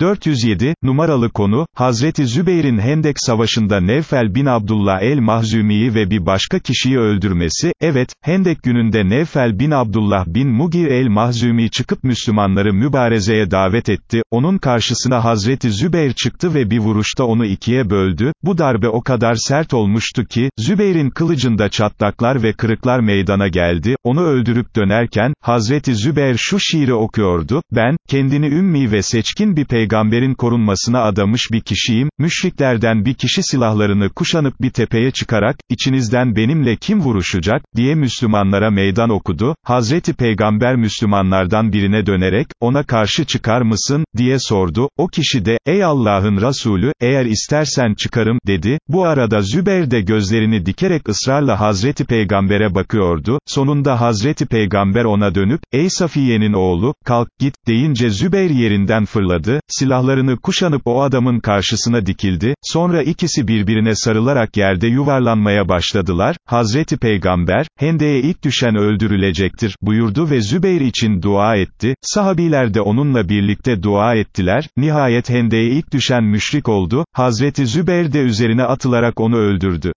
407, numaralı konu, Hazreti Zübeyir'in Hendek Savaşı'nda Nevfel bin Abdullah el-Mahzumi'yi ve bir başka kişiyi öldürmesi, evet, Hendek gününde Nevfel bin Abdullah bin Mugir el-Mahzumi çıkıp Müslümanları mübarezeye davet etti, onun karşısına Hazreti Zübeyir çıktı ve bir vuruşta onu ikiye böldü, bu darbe o kadar sert olmuştu ki, Zübeyir'in kılıcında çatlaklar ve kırıklar meydana geldi, onu öldürüp dönerken, Hazreti Zübeyir şu şiiri okuyordu, ben, kendini ümmi ve seçkin bir peygamberin korunmasına adamış bir kişiyim, müşriklerden bir kişi silahlarını kuşanıp bir tepeye çıkarak, içinizden benimle kim vuruşacak, diye Müslümanlara meydan okudu, Hazreti Peygamber Müslümanlardan birine dönerek, ona karşı çıkar mısın, diye sordu, o kişi de, ey Allah'ın Resulü, eğer istersen çıkarım, dedi, bu arada Zübeyir de gözlerini dikerek ısrarla Hazreti Peygamber'e bakıyordu, sonunda Hazreti Peygamber ona dönüp, ey Safiye'nin oğlu, kalk, git, deyince Zübeyir yerinden fırladı, silahlarını kuşanıp o adamın karşısına dikildi, sonra ikisi birbirine sarılarak yerde yuvarlanmaya başladılar, Hazreti Peygamber, Hende'ye ilk düşen öldürülecektir, buyurdu ve Zübeyir için dua etti, sahabiler de onunla birlikte dua ettiler, nihayet Hende'ye ilk düşen müşrik oldu, Hazreti Zübeyir de üzerine atılarak onu öldürdü.